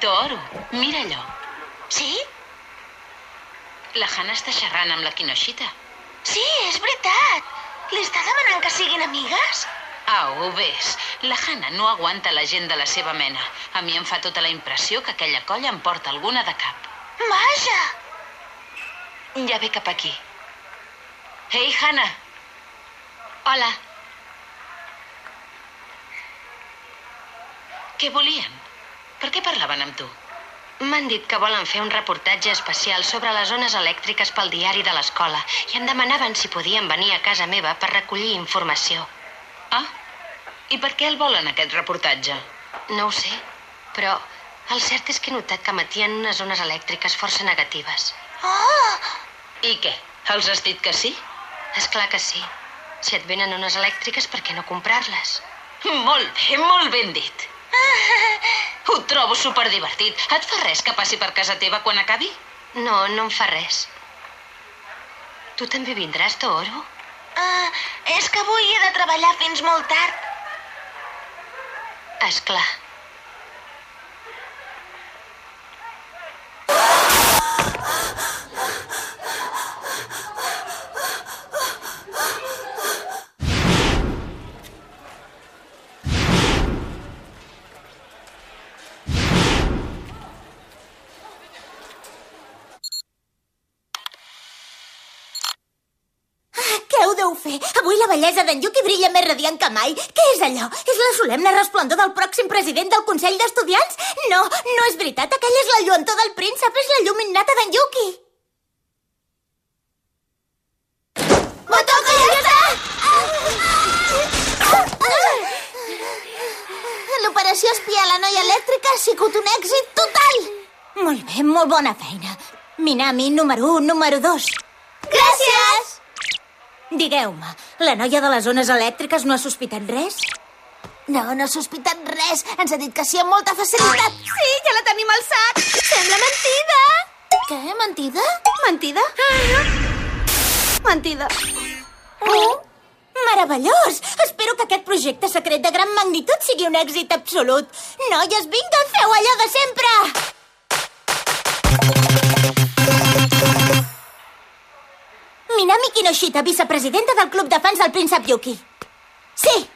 Toro, mira allò. Sí? La Hannah està xerrant amb la Kinoshita. Sí, és veritat. Li està demanant que siguin amigues? Au, ves. La Hannah no aguanta la gent de la seva mena. A mi em fa tota la impressió que aquella colla em porta alguna de cap. Vaja! Ja ve cap aquí. Ei, Hannah. Hola. Què volien? Per què parlaven amb tu? M'han dit que volen fer un reportatge especial sobre les zones elèctriques pel diari de l'escola i em demanaven si podien venir a casa meva per recollir informació. Ah, i per què el volen, aquest reportatge? No ho sé, però el cert és que he notat que emetien unes zones elèctriques força negatives. Oh! I què? Els has dit que sí? És clar que sí. Si et venen unes elèctriques, per què no comprar-les? Molt bé, molt ben dit. Ho trobo superdivertit. Et fa res que passi per casa teva quan acabi? No, no em fa res. Tu també vindràs, Toro? Uh, és que avui he de treballar fins molt tard. És clar. Què fer? Avui la bellesa d'en Yuki brilla més radiant que mai. Què és allò? És la solemne resplendor del pròxim president del Consell d'Estudiants? No, no és veritat. Aquella és la lluentor del príncep. És la llum innata d'en Yuki. Motoko, ja està! L'operació espiar la noia elèctrica ha sigut un èxit total. Molt bé, molt bona feina. Minami, número 1, número 2. Digueu-me, la noia de les zones elèctriques no ha sospitat res? No, no ha sospitat res. Ens ha dit que sí amb molta facilitat. Sí, ja la tenim al sac. Sembla mentida. Què? Mentida? Mentida? Mentida. Oh, meravellós! Espero que aquest projecte secret de gran magnitud sigui un èxit absolut. Noies, vinga, feu allò de sempre! Minami Kinoshita, vicepresidenta del club de fans del príncep Yuki. Sí.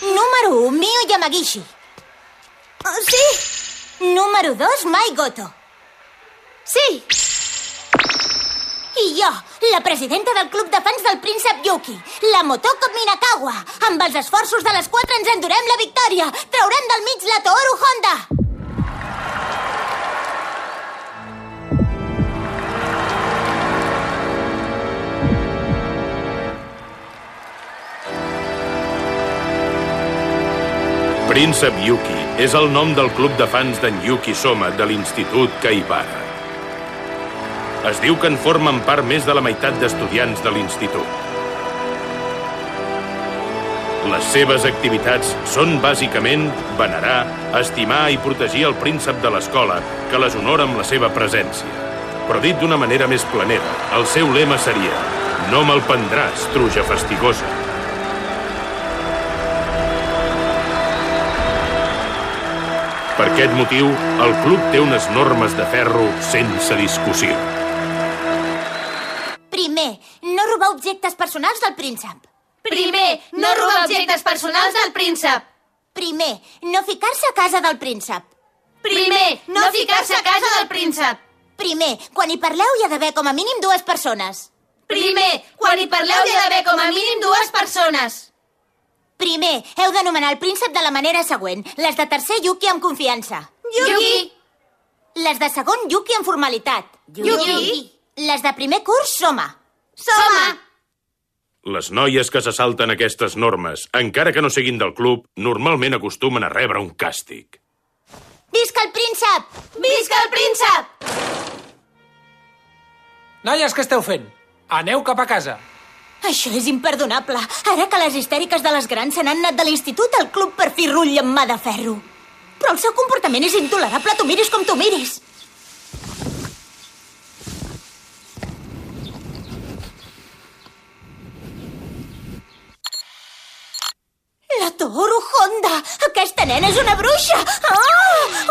Número 1, Mio Yamagishi. Uh, sí. Número 2, Mai Goto. Sí. I jo, la presidenta del club de fans del príncep Yuki, la Motoko Minakawa. Amb els esforços de les quatre ens endurem la victòria. Traurem del mig la Toru Honda. Príncep Yuki és el nom del club de fans d'en Yuki Soma de l'Institut Kaibara. Es diu que en formen part més de la meitat d'estudiants de l'institut. Les seves activitats són bàsicament venerar, estimar i protegir el príncep de l'escola, que les honora amb la seva presència. Però dit d'una manera més planera, el seu lema seria «No me'l prendràs, truja fastigosa». Per aquest motiu, el club té unes normes de ferro sense discussió. Primer, no robar objectes personals del príncep. Primer, no robar objectes personals del príncep. Primer, no ficar-se a casa del príncep. Primer, no ficar-se a casa del príncep. Primer, quan hi parleu hi ha d'haver com a mínim dues persones. Primer, quan hi parleu hi ha d'haver com a mínim dues persones. Primer, heu d'anomenar el príncep de la manera següent. Les de tercer, Yuki amb confiança. Yuki. Les de segon, Yuki amb formalitat. Yuki. Les de primer curs, Soma. Soma. Les noies que se salten aquestes normes, encara que no siguin del club, normalment acostumen a rebre un càstig. Visca el príncep! Visca el príncep! Noies, què esteu fent? Aneu cap a casa. Això és imperdonable. Ara que les histèriques de les grans se n'han anat de l'institut, el club per fi rutlla amb mà de ferro. Però el seu comportament és intolerable, tu miris com tu miris. La Toru Honda! Aquesta nena és una bruixa! Ah!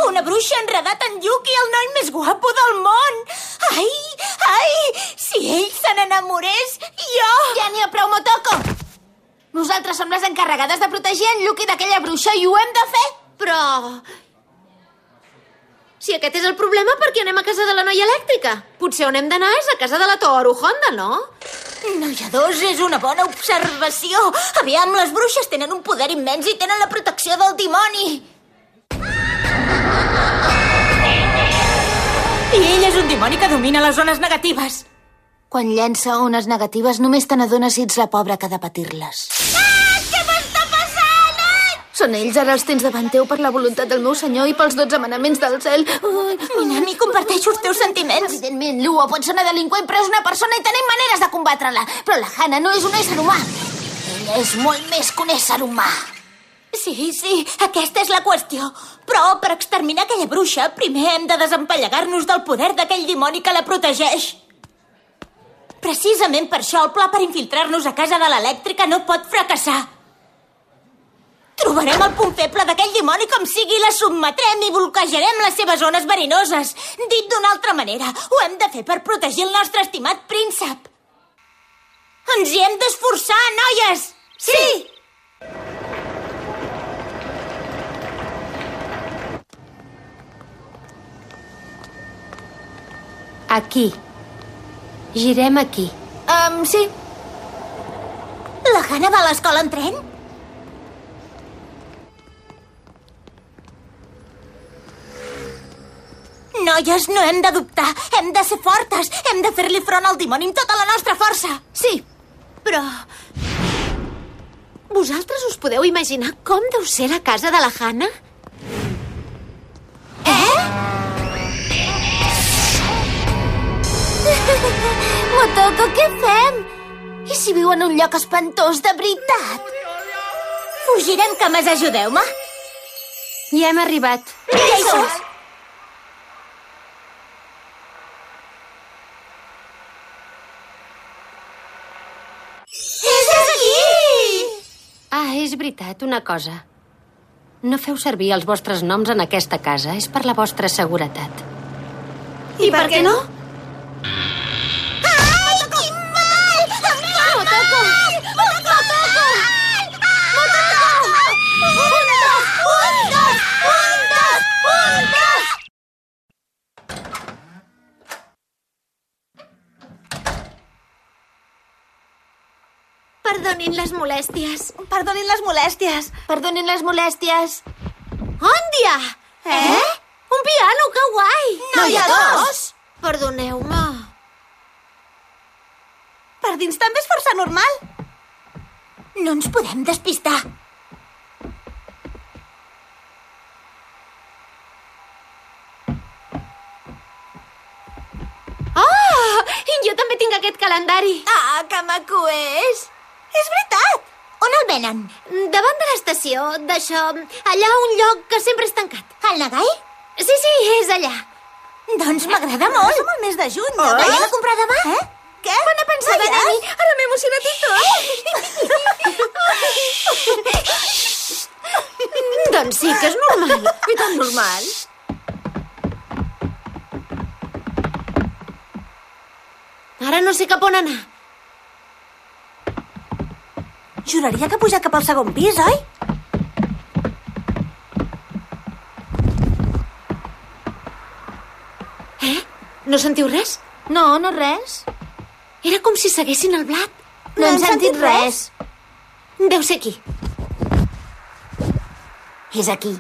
Una bruixa enredada Yuki, el noi més guapo del món! Ai, ai, si ell se n'enamorés, jo... Ja n'hi ha prou, Motoko! Nosaltres som les encarregades de protegir en Yuki d'aquella bruixa i ho hem de fer! Però... Si aquest és el problema, per què anem a casa de la noia elèctrica? Potser on hem d'anar és a casa de la Toru Honda, no? Noia dos, és una bona observació. Aviam, les bruixes tenen un poder immens i tenen la protecció del dimoni. I ell és un dimoni que domina les zones negatives. Quan llença ones negatives, només te n'adones si ets la pobra que ha de patir-les. Són ells, ara els tens davant teu per la voluntat del meu senyor i pels dotze manaments del cel. Ui, Minami, comparteixo els teus sentiments. Evidentment, Lua pot ser una delinqüent, però és una persona i tenim maneres de combatre-la. Però la Hana no és un ésser humà. Ella és molt més que un ésser humà. Sí, sí, aquesta és la qüestió. Però per exterminar aquella bruixa, primer hem de desempallegar-nos del poder d'aquell dimoni que la protegeix. Precisament per això el pla per infiltrar-nos a casa de l'elèctrica no pot fracassar. Trobarem el punt feble d'aquell dimoni com sigui, la sotmetrem i bloquejarem les seves zones verinoses. Dit d'una altra manera, ho hem de fer per protegir el nostre estimat príncep. Ens hi hem d'esforçar, noies! Sí! Aquí. Girem aquí. Um, sí. La Hanna va a l'escola en tren? Noies, no hem de dubtar. Hem de ser fortes. Hem de fer-li front al dimoni amb tota la nostra força. Sí, però... Vosaltres us podeu imaginar com deu ser la casa de la Hanna? Motoko, què fem? I si viu en un lloc espantós de veritat? Fugirem, cames, ajudeu-me. Ja hem arribat. Ja hi som. És aquí! Ah, és veritat, una cosa. No feu servir els vostres noms en aquesta casa. És per la vostra seguretat. I per què no? Ai, quin mal! Motoko! Motoko! Motoko! Un, dos, un, dos, un, dos, un, dos! Perdonin les molèsties. Perdonin les molèsties. Perdonin les molèsties. Òndia! Eh? Un piano, que guai! No hi ha dos. Perdoneu-me. Per dins també és força normal. No ens podem despistar. Oh! I jo també tinc aquest calendari. Ah, que maco és. És veritat. On el venen? Davant de l'estació, d'això, allà un lloc que sempre és tancat. Al Nagai? Sí, sí, és allà. Doncs m'agrada molt. Som el mes de juny. Oh? L'anem a comprar demà? Eh? Què? Bona pensada, Nani. Ara m'he emocionat i tot. doncs sí que és normal. I tan normal. Ara no sé cap on anar. Juraria que ha pujat cap al segon pis, oi? Eh? No sentiu res? No, no res. Era com si seguessin el blat. No, hem sentit res. Deu ser aquí. És aquí.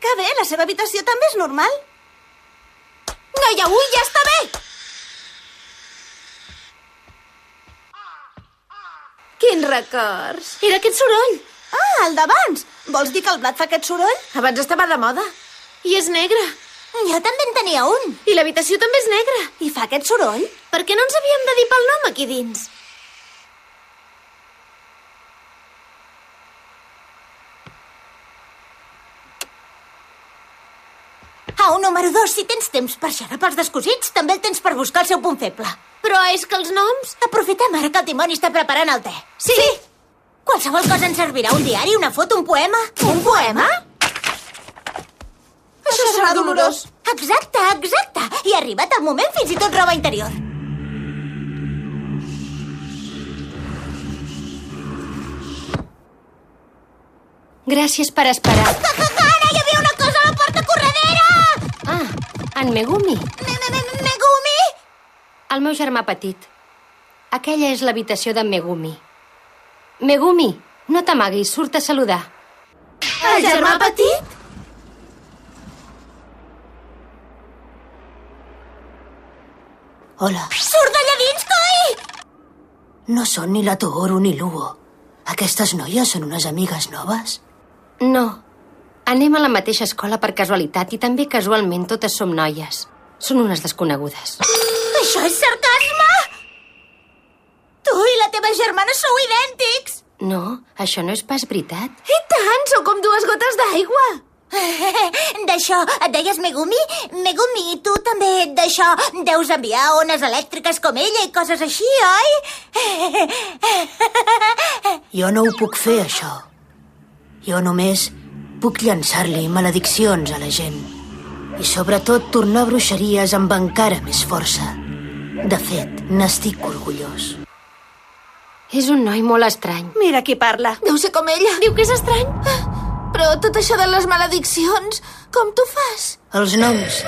Que bé, la seva habitació també és normal. Noia, ui, ja està bé! Quins records. Era aquest soroll. Ah, el d'abans. Vols dir que el blat fa aquest soroll? Abans estava de moda. I és negre. Jo també en tenia un. I l'habitació també és negra. I fa aquest soroll? Per què no ens havíem de dir pel nom aquí dins? Au, número dos, si tens temps per xerrar pels descosits, també el tens per buscar el seu punt feble. Però és que els noms... Aprofitem ara que el dimoni està preparant el te. Sí. sí. Qualsevol cosa ens servirà. Un diari, una foto, un poema. Un poema? Això serà dolorós. Exacte, exacte. I ha arribat el moment fins i tot roba interior. Gràcies per esperar. Ara hi havia una cosa a la porta corredera! Ah, en Megumi, Me, me, me, Megumi? el meu germà petit. Aquella és l'habitació d'en Megumi. Megumi, no t'amaguis, surt a saludar. El germà petit? Hola. Surt d'allà dins, coi! No són ni la Togoro ni l'Hugo. Aquestes noies són unes amigues noves? No, anem a la mateixa escola per casualitat i també casualment totes som noies. Són unes desconegudes. Això és sarcasme! Tu i la teva germana sou idèntics! No, això no és pas veritat. I tant, sou com dues gotes d'aigua. D'això, et deies Megumi? Megumi, tu també d'això deus enviar ones elèctriques com ella i coses així, oi? Jo no ho puc fer, això. Jo només puc llançar-li malediccions a la gent. I sobretot tornar bruixeries amb encara més força. De fet, n'estic orgullós. És un noi molt estrany. Mira qui parla. Deu ser com ella. Diu que és estrany. Però tot això de les malediccions, com tu fas? Els noms.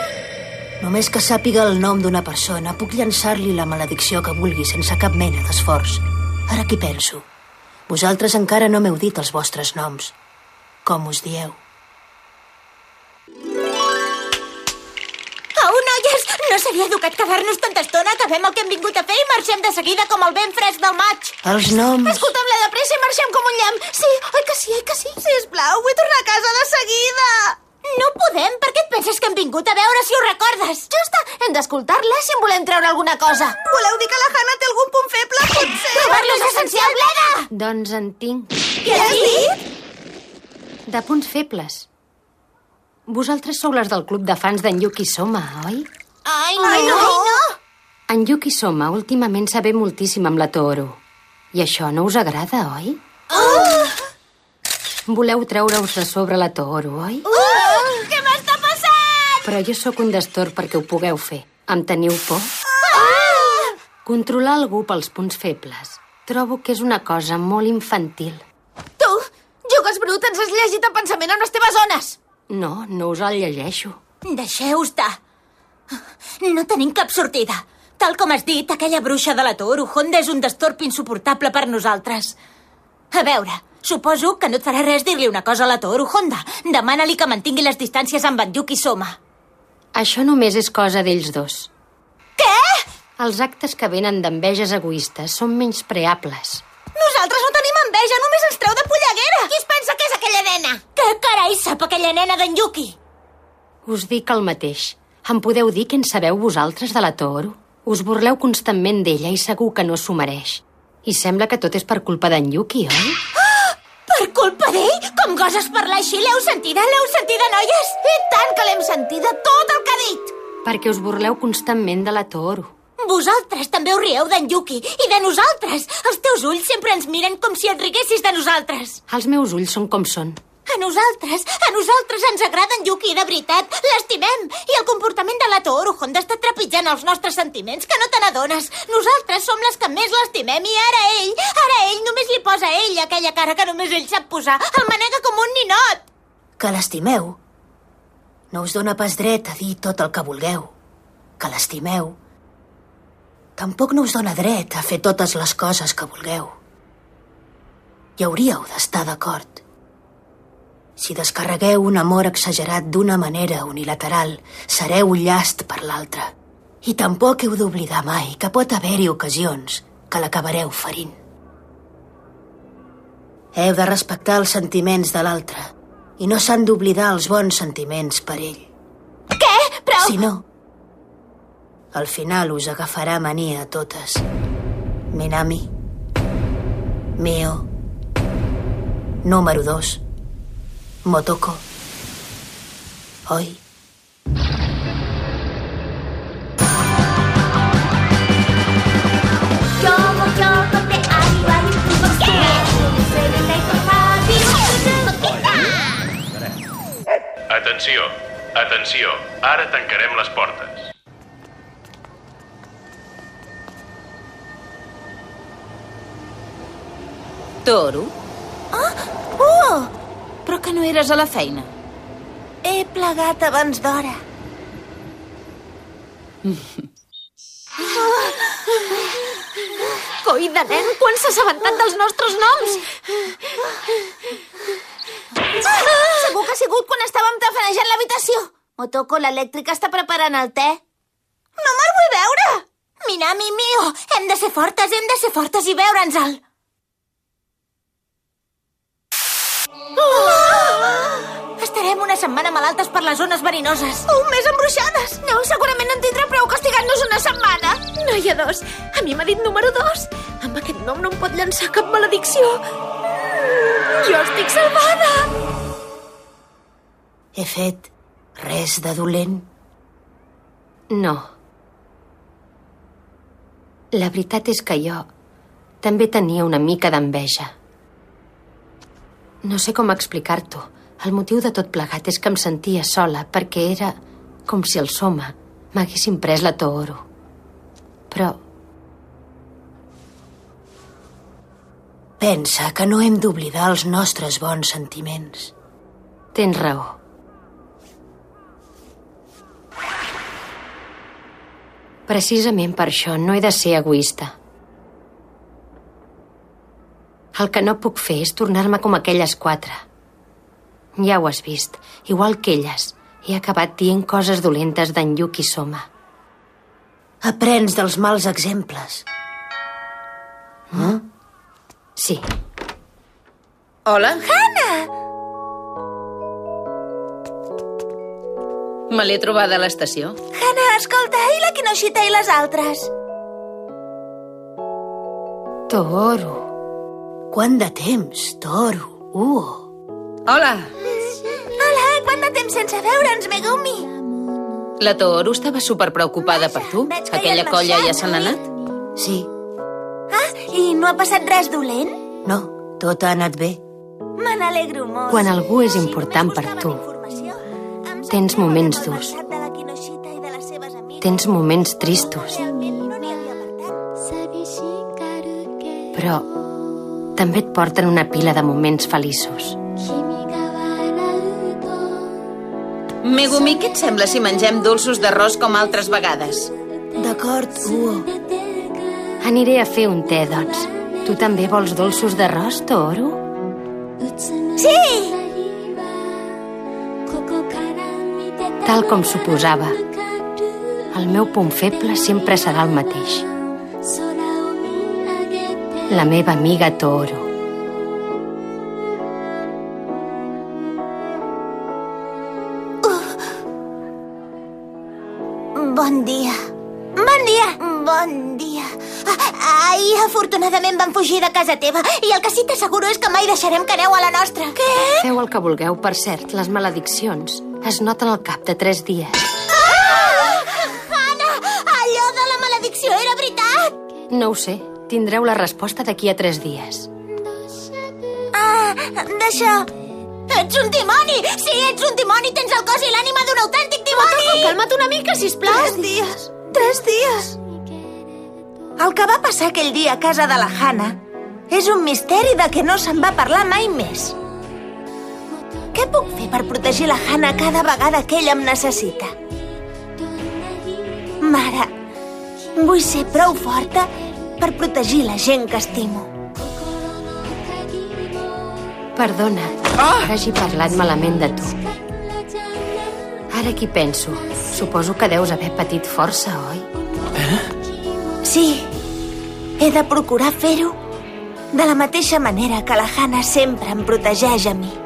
Només que sàpiga el nom d'una persona, puc llançar-li la maledicció que vulgui sense cap mena d'esforç. Ara qui penso? Vosaltres encara no m'heu dit els vostres noms. Com us dieu? Au, noies, no seria educat quedar-nos tanta estona, acabem el que hem vingut a fer i marxem de seguida com el vent fresc del maig. Els noms... Escolta'm-la de pressa i marxem com un llamp. Sí, oi que sí, oi que sí? Sisplau, vull tornar a casa de seguida. No podem, per què et penses que hem vingut a veure si ho recordes? Justa, hem d'escoltar-la si en volem treure alguna cosa. Voleu dir que la Hanna té algun punt feble, potser? Trobar-lo és essencial, Bleda! Doncs en tinc. Què has dit? De punts febles. Vosaltres sou les del club de fans d'en Yuki Soma, oi? Ai, no, Ai, no. no. En Yuki Soma últimament sabe moltíssim amb la Toro. I això no us agrada, oi? Oh! Voleu treure-us de sobre la Toro, oi? Uh, què m'està passant? Però jo sóc un destor perquè ho pugueu fer. Em teniu por? Ah! Controlar algú pels punts febles. Trobo que és una cosa molt infantil. Jugues brut, ens has llegit el pensament amb les teves zones. No, no us el llegeixo. Deixeu estar. No tenim cap sortida. Tal com has dit, aquella bruixa de la Toru Honda és un destorp insuportable per nosaltres. A veure, suposo que no et farà res dir-li una cosa a la Toru Honda. Demana-li que mantingui les distàncies amb en Yuki Soma. Això només és cosa d'ells dos. Què? Els actes que venen d'enveges egoistes són menys preables. Nosaltres no tenim enveja, només ens treu de polleguera. Qui es pensa que és aquella nena? Què carai sap aquella nena d'en Yuki? Us dic el mateix. Em podeu dir què en sabeu vosaltres de la Toro? Us burleu constantment d'ella i segur que no s'ho mereix. I sembla que tot és per culpa d'en Yuki, oi? Per culpa d'ell? Com goses parlar així? L'heu sentida? L'heu sentida, noies? I tant que l'hem sentida tot el que ha dit. Perquè us burleu constantment de la Toro. Vosaltres també us rieu d'en Yuki i de nosaltres. Els teus ulls sempre ens miren com si et riguessis de nosaltres. Els meus ulls són com són. A nosaltres, a nosaltres ens agrada en Yuki, de veritat. L'estimem. I el comportament de la Toru Honda està trepitjant els nostres sentiments, que no te n'adones. Nosaltres som les que més l'estimem i ara ell, ara ell només li posa a ell aquella cara que només ell sap posar. El manega com un ninot. Que l'estimeu. No us dóna pas dret a dir tot el que vulgueu. Que l'estimeu. Tampoc no us dóna dret a fer totes les coses que vulgueu. Hi hauríeu d'estar d'acord. Si descarregueu un amor exagerat d'una manera unilateral, sereu un llast per l'altre. I tampoc heu d'oblidar mai que pot haver-hi ocasions que l'acabareu ferint. Heu de respectar els sentiments de l'altre i no s'han d'oblidar els bons sentiments per ell. Què? Però... Si no, al final us agafarà mania a totes. Minami. Mio. Número 2. Motoko. Oi? Atenció, atenció, ara tancarem les portes. Toro? Oh! Però que no eres a la feina. He plegat abans d'hora. Coi de nen, quan s'ha assabentat dels nostres noms? Segur que ha sigut quan estàvem tafanejant l'habitació. Motoko, l'elèctrica està preparant el te. No me'l vull veure! Minami, Mio, hem de ser fortes, hem de ser fortes i veure'ns-el. Estarem una setmana malaltes per les zones verinoses. Un mes embruixades. No, segurament en tindrà prou castigant-nos una setmana. Noia dos, a mi m'ha dit número dos. Amb aquest nom no em pot llançar cap maledicció. Jo estic salvada! He fet res de dolent? No. La veritat és que jo també tenia una mica d'enveja. No sé com explicar-t'ho. El motiu de tot plegat és que em sentia sola perquè era com si el Soma m'haguessin pres la Tooro. Però Pensa que no hem d'oblidar els nostres bons sentiments. tens raó. Precisament per això no he de ser egoista. El que no puc fer és tornar-me com aquelles quatre. Ja ho has vist. Igual que elles, he acabat dient coses dolentes d'en Yuki Soma. Aprens dels mals exemples. Sí, Hola? Anna! Me l'he trobada a l'estació. Hanna, escolta, i la Kinoshita i les altres? Toro. Quant de temps, Toro, Uo. Hola! Hola, quant de temps sense veure'ns, Megumi? La Tooro estava superpreocupada per tu. Aquella colla ja se n'ha anat? Sí, Ah, i no ha passat res dolent? no, tot ha anat bé. Me n'alegro molt. Quan algú és important per tu, tens moments durs. Tens moments tristos, però també et porten una pila de moments feliços. Megumi, què et sembla si mengem dolços d'arròs com altres vegades? D'acord, Uo. Aniré a fer un te, doncs. Tu també vols dolços d'arròs, Toro? Sí! Tal com suposava. El meu punt feble sempre serà el mateix. La meva amiga Toro. Bon dia. Bon dia. Bon dia. Ah, Ahir, afortunadament, vam fugir de casa teva i el que sí t'asseguro és que mai deixarem que aneu a la nostra. Què? Feu el que vulgueu, per cert, les malediccions es noten al cap de tres dies. Anna, allò de la maledicció era veritat. No ho sé, tindreu la resposta d'aquí a tres dies. Ah, d'això... Ets un dimoni! Sí, ets un dimoni! Tens el cos i l'ànima d'un autèntic dimoni! Calma't una mica, sisplau. Tres dies. Tres dies. El que va passar aquell dia a casa de la Hanna és un misteri de què no se'n va parlar mai més. Què puc fer per protegir la Hanna cada vegada que ella em necessita? Mare, vull ser prou forta per protegir la gent que estimo. Perdona, Ah! que hagi parlat malament de tu. Ara aquí penso, suposo que deus haver patit força, oi? Sí, he de procurar fer-ho de la mateixa manera que la Hanna sempre em protegeix a mi.